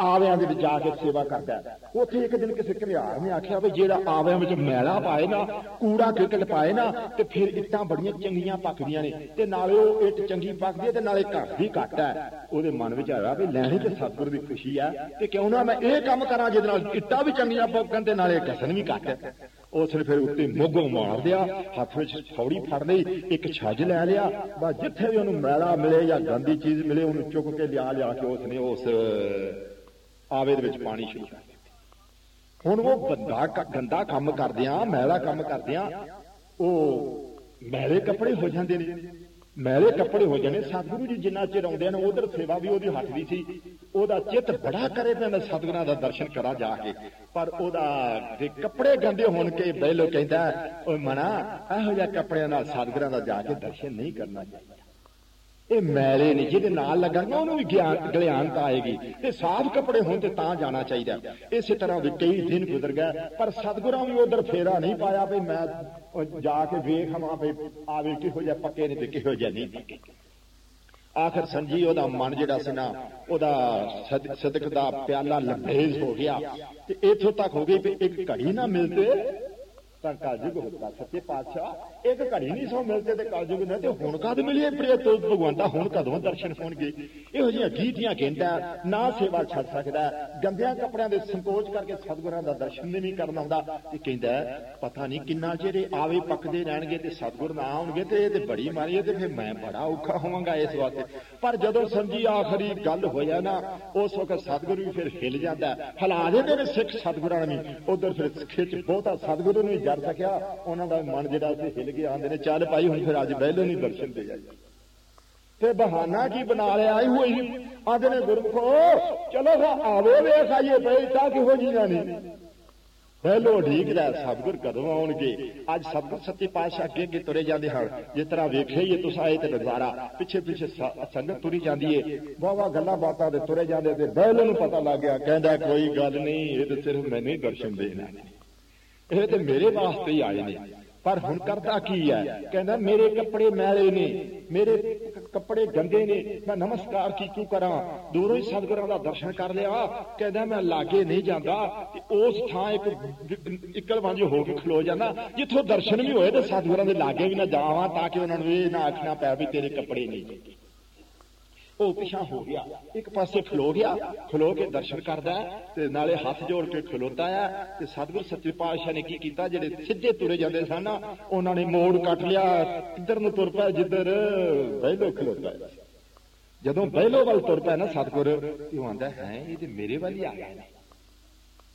ਆਵਿਆਂ ਦੇ ਵਿੱਚ ਜਾ ਕੇ ਸੇਵਾ ਕਰਦਾ ਉੱਥੇ ਇੱਕ ਦਿਨ ਕਿਸੇ ਘਰਿਆੜ ਨੇ ਆਖਿਆ ਵੀ ਜਿਹੜਾ ਆਵਿਆਂ ਵਿੱਚ ਮੈਲਾ ਪਾਏ ਨਾ, ਕੂੜਾ ਕਿਰਕਟ ਪਾਏ ਨਾ, ਤੇ ਫਿਰ ਇੱਟਾਂ ਬੜੀਆਂ ਚੰਗੀਆਂ ਪੱਕਦੀਆਂ ਨੇ, ਤੇ ਨਾਲੇ ਉਹ ਇੱਟ ਚੰਗੀ ਪੱਕਦੀ ਹੈ ਤੇ ਨਾਲੇ ਘਰ ਵੀ ਘੱਟ ਹੈ। ਉਹਦੇ ਮਨ ਵਿੱਚ ਆਇਆ ਵੀ ਲੈਣੀ ਤੇ ਸਤਿਗੁਰ ਦੀ ਖੁਸ਼ੀ ਹੈ, ਤੇ ਕਿਉਂ ਨਾ ਮੈਂ ਇਹ ਕੰਮ ਕਰਾਂ ਜਿਹਦੇ ਨਾਲ ਇੱਟਾਂ ਵੀ ਚੰਗੀਆਂ ਪੱਕਣ ਤੇ ਨਾਲੇ ਕਸਨ ਵੀ ਘੱਟ ਹੈ। ਉਸ ਫਿਰ ਉੱਤੇ ਮੋਗੋ ਮਾਰ ਦਿਆ, ਹੱਥ ਵਿੱਚ ਫੌੜੀ ਫੜ ਲਈ, ਇੱਕ ਛੱਜ ਲੈ ਲਿਆ, ਬਸ ਜਿੱਥੇ ਵੀ ਉਹਨੂੰ ਮੈਲਾ ਮਿਲੇ ਜਾਂ ਗੰਦੀ ਚੀਜ਼ ਮਿਲੇ, ਉਹਨੂੰ ਚੁੱਕ ਕੇ ਲਿਆ ਲਿਆ ਕੇ ਉਸਨੇ ਉਸ ਆਵੇ ਦੇ ਵਿੱਚ ਪਾਣੀ ਸ਼ੁਰੂ ਕਰ ਹੁਣ ਉਹ ਬੰਦਾ ਗੰਦਾ ਕੰਮ ਕਰਦਿਆਂ, ਮੈਲਾ ਕੰਮ ਕਰਦਿਆਂ, ਉਹ ਮੈਲੇ ਕੱਪੜੇ ਹੋ ਜਾਂਦੇ ਨੇ। ਮੈਲੇ ਕੱਪੜੇ ਹੋ ਜਾਂਦੇ ਸਤਿਗੁਰੂ ਜੀ ਜਿੰਨਾ ਚਿਰ ਆਉਂਦੇ ਨੇ, ਉਧਰ ਸੇਵਾ ਵੀ ਉਹਦੀ ਹੱਥ ਦੀ ਸੀ। ਉਹਦਾ ਚਿੱਤ ਬੜਾ ਕਰੇ ਤੇ ਮੈਂ ਸਤਿਗੁਰਾਂ ਦਾ ਦਰਸ਼ਨ ਕਰਾਂ ਜਾ ਕੇ। ਪਰ ਉਹਦਾ ਦੇ ਕੱਪੜੇ ਗੰਦੇ ਹੋਣ ਕੇ ਬਹਿਲੋ ਕਹਿੰਦਾ, ਓਏ ਮਨਾ ਇਹੋ ਜਿਹਾ ਕੱਪੜਿਆਂ ਨਾਲ ਸਤਿਗੁਰਾਂ ਦਾ ਜਾ ਕੇ ਦਰਸ਼ਨ ਨਹੀਂ ਕਰਨਾ ਚਾਹੀਦਾ। ਇਹ ਮੈਲੇ ਨੇ, ਜਿਹਦੇ ਨਾਲ ਲੱਗਣਗੇ ਉਹਨੂੰ ਵੀ ਗਿਆਨ ਗਲਿਆਨਤਾ ਆਏਗੀ। ਤੇ ਸਾਫ਼ ਕੱਪੜੇ ਹੋਣ ਤੇ ਤਾਂ ਜਾਣਾ ਚਾਹੀਦਾ ਇਸੇ ਤਰ੍ਹਾਂ ਵੀ ਕਈ ਦਿਨ ਗੁਜ਼ਰ ਗਏ, ਪਰ ਸਤਿਗੁਰਾਂ ਵੀ ਉਧਰ ਫੇਰਾ ਨਹੀਂ ਪਾਇਆ ਵੀ ਮੈਂ ਜਾ ਕੇ ਵੇਖ ਆਵਾਂ ਵੀ ਆਵੇ ਕਿਹੋ ਜਿਹਾ, ਪੱਕੇ ਨੇ ਤੇ ਕਿਹੋ ਜਿਹਾ ਨਹੀਂ। ਪੱਕੇ ਆਖਰ ਸੰਜੀ, ਉਹਦਾ ਮਨ ਜਿਹੜਾ ਸੀ ਨਾ, ਉਹਦਾ ਸਦ- ਸਦਕ ਦਾ ਪਿਆਲਾ ਲੰਬੇਜ਼ ਹੋ ਗਿਆ। ਤੇ ਇੱਥੋਂ ਤੱਕ ਹੋ ਗਈ ਵੀ ਇੱਕ ਘੜੀ ਨਾ ਮਿਲਦੇ ਤਾਂ ਕਾਜੁਗ ਹੁੰਦਾ ਸੱਚੇ ਪਾਤਸ਼ਾਹ, ਇੱਕ ਘੜੀ ਨਹੀਂ ਸੋ ਮਿਲਦੇ ਤੇ ਕਾਜੁਗ ਨੇ ਤੇ ਹੁਣ ਕਦ ਮਿਲੀਏ ਪ੍ਰਿਯ ਭਗਵੰਤਾ ਹੁਣ ਕਦੋਂ ਦਰਸ਼ਨ ਹੋਣਗੇ? ਇਹੋ ਜਿਹੀਆਂ ਗੀਤੀਆਂ ਕਹਿੰਦਾ ਨਾ ਸੇਵਾ ਛੱਡ ਸਕਦਾ। ਗੰਦਿਆਂ ਕੱਪੜਿਆਂ ਦੇ ਸੰਕੋਚ ਕਰਕੇ ਸਤਿਗੁਰਾਂ ਦਾ ਦਰਸ਼ਨ ਨਹੀਂ ਕਰਨ ਆਉਂਦਾ। ਤੇ ਕਹਿੰਦਾ, ਪਤਾ ਨਹੀਂ ਕਿੰਨਾ ਜਿਹੜੇ ਆਵੇ ਪੱਕਦੇ ਰਹਿਣਗੇ ਤੇ ਸਤਿਗੁਰ ਨਾ ਆਉਣਗੇ ਤੇ ਇਹ ਤੇ ਬੜੀ ਮਾਰੀ ਤੇ ਫਿਰ ਮੈਂ ਬੜਾ ਔਖਾ ਹੋਵਾਂਗਾ ਇਸ ਵਾਸਤੇ। ਪਰ ਜਦੋਂ ਸਮਝੀ ਆਖਰੀ ਗੱਲ ਹੋਇਆ ਨਾ, ਉਸ ਵਕਤ ਸਤਿਗੁਰੂ ਵੀ ਫਿਰ ਹਿਲ ਜਾਂਦਾ। ਹੈ। ਹਿਲਾ ਨੇ ਸਿੱਖ ਸਤਿਗੁਰਾਂ ਨੂੰ। ਉਧਰ ਫਿਰ ਖਿੱਚ ਬਹੁਤਾ ਸਤਿਗੁਰੂ ਨੂੰ ਹੀ ਜਰ ਸਕਿਆ, ਉਹਨਾਂ ਦਾ ਮਨ ਜਿਹੜਾ ਸੀ ਹਿੱਲ ਗਿਆ, ਆਂਦੇ ਨੇ, ਚੱਲ ਭਾਈ, ਹੁਣ ਫਿਰ ਅੱਜ ਬਹਿਲੋ ਨਹੀਂ ਦਰਸ਼ਨ ਦੇ ਜਾਈ ਤੇ ਬਹਾਨਾ ਕੀ ਬਣਾ ਲਿਆ ਆਈ ਹੋਈ ਆਂਦੇ ਨੇ, ਗੁਰਮਖੋ, ਚਲੋ ਸਾ ਆਵੇ ਵੇਖ ਆਈਏ ਪਈ ਤਾਂ ਕਿਹੋ ਜੀਆਂ ਨਹੀਂ ਪਹਿਲੋ ਢੀਕਦਾ ਸਤਿਗੁਰ ਕਦੋਂ ਆਉਣਗੇ? ਅੱਜ ਸਤਿਗੁਰ ਸੱਚੇ ਪਾਤਸ਼ਾਹ ਅੱਗੇ ਅੱਗੇ ਤੁਰੇ ਜਾਂਦੇ ਹਨ। ਜਿਸ ਤਰ੍ਹਾਂ ਵੇਖਿਆ ਹੀ ਤੁਸੀਂ ਆਏ ਤੇ ਨਜ਼ਾਰਾ ਪਿੱਛੇ ਪਿੱਛੇ ਸ- ਸੰਗਤ ਤੁਰੀ ਜਾਂਦੀ ਏ। ਵਾਵਾ ਗੱਲਾਂ ਬਾਤਾਂ ਦੇ ਤੁਰੇ ਜਾਂਦੇ ਤੇ ਬਹਿਲੋ ਨੂੰ ਪਤਾ ਲੱਗ ਗਿਆ, ਕਹਿੰਦਾ, ਕੋਈ ਗੱਲ ਨਹੀਂ, ਇਹ ਤੇ ਸਿਰਫ ਮੈਨੂੰ ਹੀ ਦਰਸ਼ਨ ਦੇਣਾ ਇਹ ਤੇ ਮੇਰੇ ਵਾਸਤੇ ਹੀ ਆਏ ਨੇ। ਪਰ ਹੁਣ ਕਰਦਾ ਕੀ ਹੈ? ਕਹਿੰਦਾ, ਮੇਰੇ ਕੱਪੜੇ ਮੈਲੇ ਨੇ, ਮੇਰੇ ਕੱਪੜੇ ਗੰਦੇ ਨੇ। ਮੈਂ ਨਮਸਕਾਰ ਕੀ ਕਿਉਂ ਕਰਾਂ? ਦੂਰੋਂ ਹੀ ਸਤਿਗੁਰਾਂ ਦਾ ਦਰਸ਼ਨ ਕਰ ਲਿਆ। ਕਹਿੰਦਾ, ਮੈਂ ਲਾਗੇ ਨਹੀਂ ਜਾਂਦਾ। ਤੇ ਉਸ ਥਾਂ ਇੱਕ ਇਕਲ ਵਾਂਝੇ ਹੋ ਕੇ ਖਲੋ ਜਾਂਦਾ। ਜਿੱਥੋਂ ਦਰਸ਼ਨ ਵੀ ਹੋਏ ਤੇ ਸਤਿਗੁਰਾਂ ਦੇ ਲਾਗੇ ਵੀ ਨਾ ਜਾਵਾਂ ਤਾਂ ਕਿ ਉਹਨਾਂ ਨੂੰ ਇਹ ਨਾ ਆਖਣਾ ਪੈ ਵੀ ਤੇਰੇ ਕੱਪੜੇ ਨਹੀਂ। ਉਹ ਪਿਛਾ ਹੋ ਗਿਆ। ਇੱਕ ਪਾਸੇ ਖਲੋ ਗਿਆ, ਖਲੋ ਕੇ ਦਰਸ਼ਨ ਕਰਦਾ ਤੇ ਨਾਲੇ ਹੱਥ ਜੋੜ ਕੇ ਖਲੋਤਾ ਹੈ ਤੇ ਸਤਿਗੁਰ ਸੱਚੇ ਪਾਤਸ਼ਾਹ ਨੇ ਕੀ ਕੀਤਾ? ਜਿਹੜੇ ਸਿੱਧੇ ਤੁਰੇ ਜਾਂਦੇ ਸਨ, ਉਹਨਾਂ ਨੇ ਮੋੜ ਕੱਟ ਲਿਆ, ਕਿੱਧਰ ਨੂੰ ਤੁਰ ਪਿਆ? ਜਿੱਧਰ ਬਹਿਲੋ ਖਲੋਤਾ ਹੈ। ਜਦੋਂ ਬਹਿਲੋ ਵੱਲ ਤੁਰ ਪਿਆ ਨਾ ਸਤਿਗੁਰ ਤੇ ਉਹ ਆਂਦਾ, ਹੈ, ਇਹ ਤੇ ਮੇਰੇ ਵੱਲ ਹੀ ਆ ਗਿਆ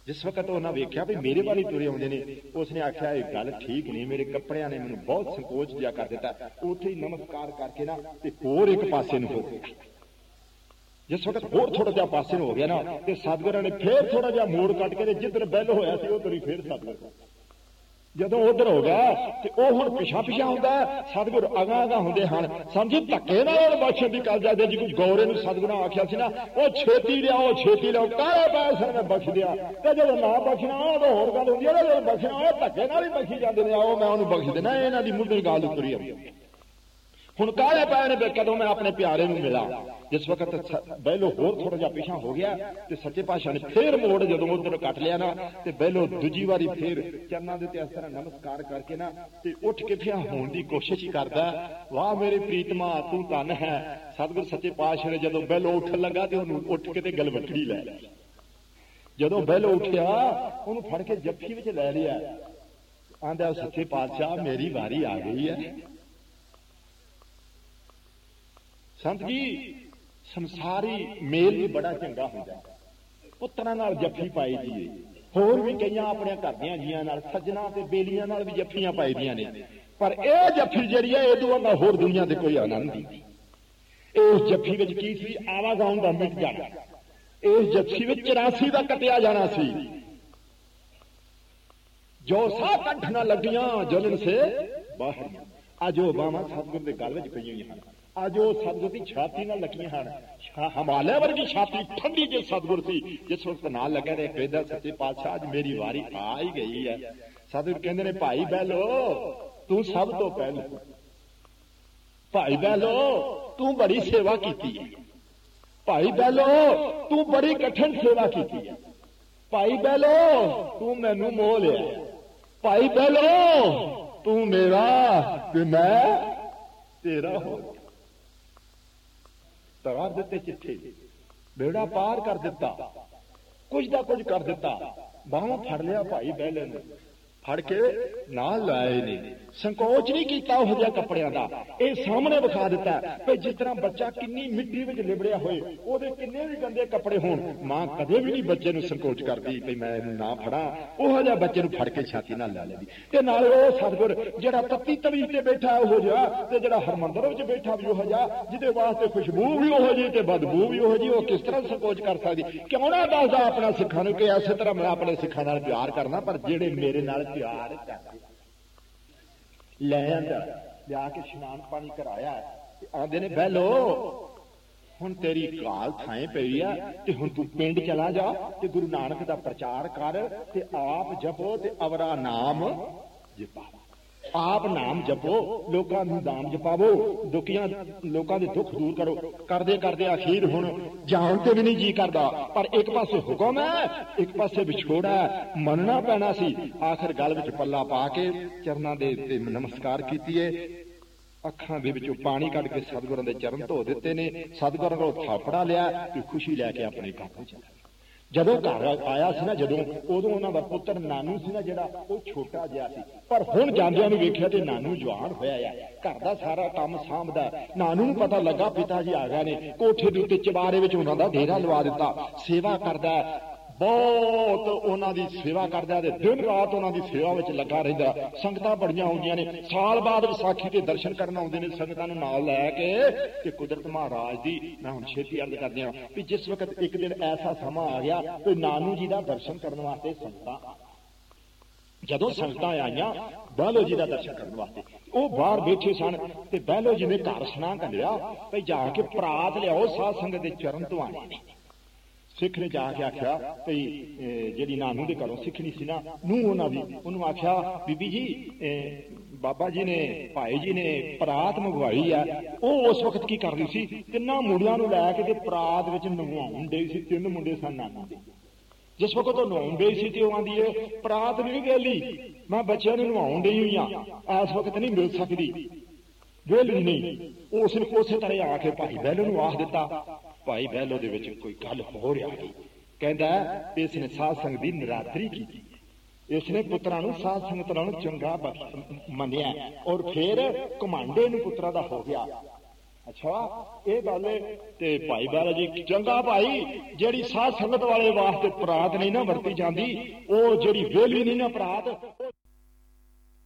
ਜਿਸ ਵਕਤ ਉਹਨਾਂ ਵੇਖਿਆ ਵੀ ਮੇਰੇ ਵਾਲੀ ਤੁਰੇ ਆਉਂਦੇ ਨੇ, ਉਸਨੇ ਆਖਿਆ, ਇਹ ਗੱਲ ਠੀਕ ਨਹੀਂ, ਮੇਰੇ ਕੱਪੜਿਆਂ ਨੇ ਮੈਨੂੰ ਬਹੁਤ ਸੰਕੋਚ ਜਿਆ ਕਰ ਦਿੱਤਾ। ਉੱਥੇ ਹੀ ਨਮਸਕਾਰ ਕਰਕੇ ਨਾ ਤੇ ਹੋਰ ਇੱਕ ਪਾਸੇ ਨੂੰ ਹੋ ਗਿਆ। ਜਿਸ ਵਕਤ ਹੋਰ ਥੋੜਾ ਜਿਹਾ ਪਾਸੇ ਨੂੰ ਹੋ ਗਿਆ ਨਾ ਤੇ ਸਤਿਗੁਰਾਂ ਨੇ ਫੇਰ ਥੋੜਾ ਜਿਹਾ ਮੋੜ ਕੱਟ ਕੇ ਤੇ ਜਿੱਧਰ ਬੈਲ ਹੋਇਆ ਸੀ ਉਧਰ ਹੀ ਫੇਰ ਸਤਿਗੁਰ ਜਦੋਂ ਉਧਰ ਹੋ ਗਿਆ ਤੇ ਉਹ ਹੁਣ ਪਿਛਾ ਪਿਛਾ ਹੁੰਦਾ ਹੈ, ਸਤਿਗੁਰ ਅਗਾ ਅਗਾ ਹੁੰਦੇ ਹਨ। ਸਮਝੀ ਧੱਕੇ ਨਾਲ ਬਖਸ਼ਣ ਦੀ ਗੱਲ ਜਾਂਦੇ ਜੀ ਕੋਈ ਗੌਰੇ ਨੂੰ ਸਤਿਗੁਰਾਂ ਆਖਿਆ ਸੀ ਨਾ ਉਹ ਛੇਤੀ ਲਿਆਓ ਛੇਤੀ ਲਿਆਓ ਕਾਹੇ ਪੈਸੇ ਮੈਂ ਬਖਸ਼ ਦਿਆ? ਤੇ ਜਦੋਂ ਨਾ ਬਖਸ਼ਣਾ ਉਹ ਹੋਰ ਗੱਲ ਹੁੰਦੀ ਹੈ ਜਦੋਂ ਬਖਸ਼ਣਾ ਉਹ ਧੱਕੇ ਨਾਲ ਹੀ ਬਖਸ਼ੀ ਜਾਂਦੇ ਨੇ ਆਓ ਮੈਂ ਉਹਨੂੰ ਬਖਸ਼ ਦੇਣਾ ਇਹਨਾਂ ਦੀ ਮੁੱਢਲੀ ਗੱਲ ਉਤਰੀ ਆਉਂਦੀ ਹੈ ਹੁਣ ਕਾਹਲੇ ਪਏ ਨੇ ਵੀ ਕਦੋਂ ਮੈਂ ਆਪਣੇ ਪਿਆਰੇ ਨੂੰ ਮਿਲਾਂ ਜਿਸ ਵਕਤ ਸ- ਹੋਰ ਥੋੜਾ ਜਿਹਾ ਪਿਛਾ ਹੋ ਗਿਆ ਤੇ ਸੱਚੇ ਪਾਤਸ਼ਾਹ ਨੇ ਫੇਰ ਮੋੜ ਜਦੋਂ ਉਧਰ ਕੱਟ ਲਿਆ ਨਾ, ਤੇ ਬਹਿਲੋ ਦੂਜੀ ਵਾਰੀ ਫੇਰ ਚਰਨਾਂ ਦੇ ਤੇ ਇਸ ਤਰ੍ਹਾਂ ਨਮਸਕਾਰ ਕਰਕੇ ਨਾ, ਤੇ ਉੱਠ ਕੇ ਫਿਆ ਹੋਣ ਦੀ ਕੋਸ਼ਿਸ਼ ਹੀ ਕਰਦਾ, ਵਾਹ ਮੇਰੇ ਪ੍ਰੀਤਮਾ, ਤੂੰ ਧਨ ਹੈ। ਸਤਿਗੁਰ ਸੱਚੇ ਪਾਤਸ਼ਾਹ ਨੇ ਜਦੋਂ ਬਹਿਲੋ ਉੱਠਣ ਲੱਗਾ ਤੇ ਉਹਨੂੰ ਉੱਠ ਕੇ ਤੇ ਗਲਵੱਕੜੀ ਲੈ ਲਈ। ਜਦੋਂ ਬਹਿਲੋ ਉੱਠਿਆ, ਉਹਨੂੰ ਫੜ ਕੇ ਜੱਫੀ ਵਿੱਚ ਲੈ ਲਿਆ। ਆਂਦਾ ਸੱਚੇ ਪਾਤਸ਼ਾਹ, ਮੇਰੀ ਵਾਰੀ ਆ ਗਈ ਹੈ। ਸੰਤ ਜੀ, ਸੰਸਾਰੀ ਮੇਲ ਵੀ ਬੜਾ ਚੰਗਾ ਹੁੰਦਾ ਪੁੱਤਰਾਂ ਨਾਲ ਜੱਫੀ ਪਾਈ ਦੀ ਹੋਰ ਵੀ ਕਈਆਂ ਆਪਣੇ ਘਰ ਦੀਆਂ ਜੀਆਂ ਨਾਲ, ਸੱਜਣਾ ਤੇ ਬੇਲੀਆਂ ਨਾਲ ਵੀ ਜੱਫੀਆਂ ਪਾਈ ਦੀਆਂ ਨੇ। ਪਰ ਇਹ ਜੱਫੀ ਜਿਹੜੀ ਹੈ ਇਹ ਤੋਂ ਵੱਡਾ ਹੋਰ ਦੁਨੀਆ ਤੇ ਕੋਈ ਆਨੰਦ ਨਹੀਂ। ਇਸ ਜੱਫੀ ਵਿੱਚ ਕੀ ਸੀ? ਆਵਾਗਾਉਂ ਦਾ ਮਿਟ ਜਾਣਾ। ਇਸ ਜੱਫੀ ਵਿੱਚ 84 ਦਾ ਕਟਿਆ ਜਾਣਾ ਸੀ। ਜੋ ਸਾਹ ਕੰਠ ਨਾ ਲੱਗੀਆਂ ਜਲਨ ਸੇ ਬਾਹਰ। ਅੱਜ ਉਹ ਬਾਹਾਂ ਸਤਿਗੁਰ ਦੇ ਗੱਲ ਵਿੱਚ ਪਈਆਂ ਹਨ। ਅੱਜ ਉਹ ਸਤਿਗੁਰ ਦੀ ਛਾਤੀ ਨਾਲ ਲੱਗੀਆਂ ਹਨ। ਛਾ- ਵਰਗੀ ਛਾਤੀ, ਠੰਡੀ ਜੇ ਸਤਿਗੁਰ ਸੀ ਜਿਸ ਵਕਤ ਨਾਲ ਲੱਗਿਆ ਤੇ ਕਹਿੰਦਾ ਸੱਚੇ ਪਾਤਸ਼ਾਹ, ਅੱਜ ਮੇਰੀ ਵਾਰੀ ਆ ਹੀ ਗਈ ਹੈ। ਸਤਿਗੁਰ ਕਹਿੰਦੇ ਨੇ, ਭਾਈ ਬਹਿਲੋ, ਤੂੰ ਸਭ ਤੋਂ ਪਹਿਲਾਂ। ਭਾਈ ਬਹਿਲੋ, ਤੂੰ ਬੜੀ ਸੇਵਾ ਕੀਤੀ ਹੈ। ਭਾਈ ਬੈਲੋ ਤੂੰ ਬੜੀ ਕਠਿਨ ਸੇਵਾ ਕੀਤੀ ਹੈ। ਭਾਈ ਬੈਲੋ ਤੂੰ ਮੈਨੂੰ ਮੋਹ ਲਿਆ। ਭਾਈ ਬੈਲੋ ਤੂੰ ਮੇਰਾ ਤੇ ਮੈਂ ਤੇਰਾ ਹੋ ਤਰਾ ਦਿੱਤੇ ਚਿੱਠੇ। ਬੇੜਾ ਪਾਰ ਕਰ ਦਿੱਤਾ। ਕੁਝ ਦਾ ਕੁਝ ਕਰ ਦਿੱਤਾ। ਬਾਹਾਂ ਫੜ ਲਿਆ ਭਾਈ ਬਹਿਲੇ ਨੇ। ਫੜ ਕੇ ਨਾਲ ਲਾਏ ਨੇ ਸੰਕੋਚ ਨਹੀਂ ਕੀਤਾ ਉਹ ਜਿਹਾ ਕੱਪੜਿਆਂ ਦਾ। ਇਹ ਸਾਹਮਣੇ ਵਿਖਾ ਦਿੱਤਾ ਕਿ ਜਿਸ ਤਰ੍ਹਾਂ ਬੱਚਾ ਕਿੰਨੀ ਮਿੱਟੀ ਵਿੱਚ ਲਿਬੜਿਆ ਹੋਏ, ਉਹਦੇ ਕਿੰਨੇ ਵੀ ਗੰਦੇ ਕੱਪੜੇ ਹੋਣ, ਮਾਂ ਕਦੇ ਵੀ ਨਹੀਂ ਬੱਚੇ ਨੂੰ ਸੰਕੋਚ ਕਰਦੀ ਕਿ ਮੈਂ ਇਹਨੂੰ ਨਾ ਫੜਾਂ, ਉਹ ਜਿਹਾ ਬੱਚੇ ਨੂੰ ਫੜ ਕੇ ਛਾਤੀ ਨਾਲ ਲੈ ਲੈਂਦੀ। ਤੇ ਨਾਲ ਉਹ ਸਤਗੁਰ ਜਿਹੜਾ ਤੱਤੀ ਤਵੀ ਤੇ ਬੈਠਾ ਉਹ ਜਿਹਾ, ਤੇ ਜਿਹੜਾ ਹਰਮੰਦਰ ਵਿੱਚ ਬੈਠਾ ਵੀ ਉਹ ਜਿਹਾ, ਜਿਹਦੇ ਵਾਸਤੇ ਖੁਸ਼ਬੂ ਵੀ ਉਹ ਜਿਹੀ ਤੇ ਬਦਬੂ ਵੀ ਉਹ ਜਿਹੀ, ਉਹ ਕਿਸ ਤਰ੍ਹਾਂ ਸੰਕੋਚ ਕਰ ਸਕਦੀ? ਕਿਉਂ ਨਾ ਦੱਸਦਾ ਆਪਣਾ ਸਿੱਖਾਂ ਨੂੰ ਕਿ ਐਸੇ ਤਰ੍ਹਾਂ ਮੈਂ ਆਪਣੇ ਸਿੱਖਾਂ ਨਾਲ ਪਿਆਰ ਕਰਨਾ, ਪਰ ਜਿਹੜੇ ਮੇਰੇ ਨਾਲ ਪਿਆਰ ਕਰਦੇ। ਲੈ ਆਂਦਾ, ਲਿਆ ਕੇ ਇਸ਼ਨਾਨ ਪਾਣੀ ਕਰਾਇਆ ਤੇ ਆਂਦੇ ਨੇ, ਬਹਿ ਲੋ ਹੁਣ ਤੇਰੀ ਕਾਲ ਥਾਂ ਪਈ ਆ, ਤੇ ਹੁਣ ਤੂੰ ਪਿੰਡ ਚਲਾ ਜਾ, ਤੇ ਗੁਰੂ ਨਾਨਕ ਦਾ ਪ੍ਰਚਾਰ ਕਰ, ਤੇ ਆਪ ਜਪੋ ਤੇ ਅਵਰਾ ਨਾਮ ਜਪਾ। ਆਪ ਨਾਮ ਜਪੋ, ਲੋਕਾਂ ਨੂੰ ਨਾਮ ਜਪਾਵੋ, ਦੁਖੀਆਂ ਲੋਕਾਂ ਦੇ ਦੁੱਖ ਦੂਰ ਕਰੋ। ਕਰਦੇ ਕਰਦੇ ਅਖੀਰ ਹੁਣ ਜਾਣ ਤੇ ਵੀ ਨਹੀਂ ਜੀ ਕਰਦਾ। ਪਰ ਇੱਕ ਪਾਸੇ ਹੁਕਮ ਹੈ, ਇੱਕ ਪਾਸੇ ਵਿਛੋੜਾ ਮੰਨਣਾ ਪੈਣਾ ਸੀ। ਆਖਰ ਗੱਲ ਵਿੱਚ ਪੱਲਾ ਪਾ ਕੇ ਚਰਨਾਂ ਦੇ ਉੱਤੇ ਨਮਸਕਾਰ ਕੀਤੀ ਏ ਅੱਖਾਂ ਦੇ ਵਿੱਚੋਂ ਪਾਣੀ ਕੱਢ ਕੇ ਸਤਿਗੁਰਾਂ ਦੇ ਚਰਨ ਧੋ ਦਿੱਤੇ ਨੇ। ਸਤਿਗੁਰਾਂ ਕੋਲ ਥਾਪੜਾ ਲਿਆ ਤੇ ਖੁਸ਼ੀ ਲੈ ਕੇ ਆਪਣੇ ਘਰ ਨੂੰ ਚਲਾ ਜਦੋਂ ਘਰ ਆਇਆ ਸੀ ਨਾ ਜਦੋਂ, ਉਦੋਂ ਉਹਨਾਂ ਦਾ ਪੁੱਤਰ ਨਾਨੂ ਸੀ ਨਾ ਜਿਹੜਾ, ਉਹ ਛੋਟਾ ਜਿਹਾ ਸੀ। ਪਰ ਹੁਣ ਜਾਂਦਿਆਂ ਨੂੰ ਵੇਖਿਆ ਤੇ ਨਾਨੂ ਜਵਾਨ ਹੋਇਆ ਆ। ਘਰ ਦਾ ਸਾਰਾ ਕੰਮ ਸਾਂਭਦਾ। ਨਾਨੂ ਨੂੰ ਪਤਾ ਲੱਗਾ, ਪਿਤਾ ਜੀ ਆ ਗਏ ਨੇ। ਕੋਠੇ ਦੇ ਉੱਤੇ ਚਬਾਰੇ ਵਿੱਚ ਉਹਨਾਂ ਦਾ ਡੇਰਾ ਲਵਾ ਦਿੱਤਾ। ਸੇਵਾ ਕਰਦਾ। ਬਹੁਤ ਉਹਨਾਂ ਦੀ ਸੇਵਾ ਕਰਦਾ ਤੇ ਦਿਨ ਰਾਤ ਉਹਨਾਂ ਦੀ ਸੇਵਾ ਵਿੱਚ ਲੱਗਾ ਰਹਿੰਦਾ। ਸੰਗਤਾਂ ਬੜੀਆਂ ਆਉਂਦੀਆਂ ਨੇ। ਸਾਲ ਬਾਅਦ ਵਿਸਾਖੀ ਤੇ ਦਰਸ਼ਨ ਕਰਨ ਆਉਂਦੇ ਨੇ ਸੰਗਤਾਂ ਨੂੰ ਨਾਲ ਲੈ ਕੇ ਤੇ ਕੁਦਰਤ ਮਹਾਰਾਜ ਦੀ, ਮੈਂ ਹੁਣ ਛੇਤੀ ਅਰਜ਼ ਕਰਦਿਆਂ ਵੀ ਜਿਸ ਵਕਤ ਇੱਕ ਦਿਨ ਐਸਾ ਸਮਾਂ ਆ ਗਿਆ ਕਿ ਨਾਨੂ ਜੀ ਦਾ ਦਰਸ਼ਨ ਕਰਨ ਵਾਸਤੇ ਸੰਗਤਾਂ ਜਦੋਂ ਸੰਗਤਾਂ ਆਈਆਂ, ਬਹਿਲੋ ਜੀ ਦਾ ਦਰਸ਼ਨ ਕਰਨ ਵਾਸਤੇ। ਉਹ ਬਾਹਰ ਬੈਠੇ ਸਨ ਤੇ ਬਹਿਲੋ ਜੀ ਨੇ ਘਰ ਸੁਣਾ ਕੱਢਿਆ ਭਈ ਜਾ ਕੇ ਪ੍ਰਾਤ ਲਿਆਓ, ਸਾਧ ਸੰਗਤ ਦੇ ਚਰਨ ਤੋਂ ਆਣੇ ਨੇ। ਸਿੱਖ ਨੇ ਜਾ ਕੇ ਆਖਿਆ ਭਈ ਜਿਹੜੀ ਨਾਨੂ ਦੇ ਘਰੋਂ ਸਿੱਖਣੀ ਸੀ ਨਾ ਨੂੰ ਉਹਨਾਂ ਦੀ, ਉਹਨੂੰ ਆਖਿਆ, ਬੀਬੀ ਜੀ ਬਾਬਾ ਜੀ ਨੇ, ਭਾਈ ਜੀ ਨੇ ਪਰਾਤ ਮੰਗਵਾਈ ਆ। ਉਹ ਉਸ ਵਕਤ ਕੀ ਕਰਦੀ ਸੀ? ਤਿੰਨਾਂ ਮੁੰਡਿਆਂ ਨੂੰ ਲੈ ਕੇ ਤੇ ਪਰਾਤ ਵਿੱਚ ਨਵਾਉਣ ਦੇ ਸੀ, ਤਿੰਨ ਮੁੰਡੇ ਸਨ ਨਾਨਾ। ਦੇ ਜਿਸ ਵਕਤ ਉਹ ਨਹਾਉਣ ਦੇ ਸੀ ਤੇ ਉਹ ਆਂਦੀ ਏ, ਪਰਾਤ ਨਹੀਂ ਵੇਲੀ ਮੈਂ ਬੱਚਿਆਂ ਨੂੰ ਨਵਾਉਣ ਡਈ ਹੋਈ ਆ, ਇਸ ਵਕਤ ਨਹੀਂ ਮਿਲ ਸਕਦੀ। ਵੇਲੀ ਨਹੀਂ। ਉਸ ਨੇ ਉਸੇ ਤਰ੍ਹਾਂ ਆ ਕੇ ਭਾਈ ਬੈਲੋ ਨੂੰ ਆਖ ਦਿੱਤਾ ਭਾਈ ਬਹਿਲੋ ਦੇ ਵਿੱਚ ਕੋਈ ਗੱਲ ਹੋ ਰਿਹਾ ਗਈ ਕਹਿੰਦਾ ਇਸ ਨੇ ਸਾਧ ਸੰਗਤ ਦੀ ਨਿਰਾਦਰੀ ਕੀਤੀ। ਇਸ ਨੇ ਪੁੱਤਰਾਂ ਨੂੰ ਸਾਧ ਸੰਗਤ ਨਾਲ ਚੰਗਾ ਮੰਨਿਆ ਔਰ ਫਿਰ ਕਮਾਂਡੇ ਨੂੰ ਪੁੱਤਰਾਂ ਦਾ ਹੋ ਗਿਆ। ਅੱਛਾ, ਇਹ ਗੱਲ ਤੇ ਭਾਈ ਬਾਰਾ ਜੀ, ਚੰਗਾ ਭਾਈ, ਜਿਹੜੀ ਸਾਧ ਸੰਗਤ ਵਾਲੇ ਵਾਸਤੇ ਪ੍ਰਾਤ ਨਹੀਂ ਨਾ ਵਰਤੀ ਜਾਂਦੀ, ਉਹ ਜਿਹੜੀ ਵੇਲੀ ਨਹੀਂ ਨਾ ਪ੍ਰਾਤ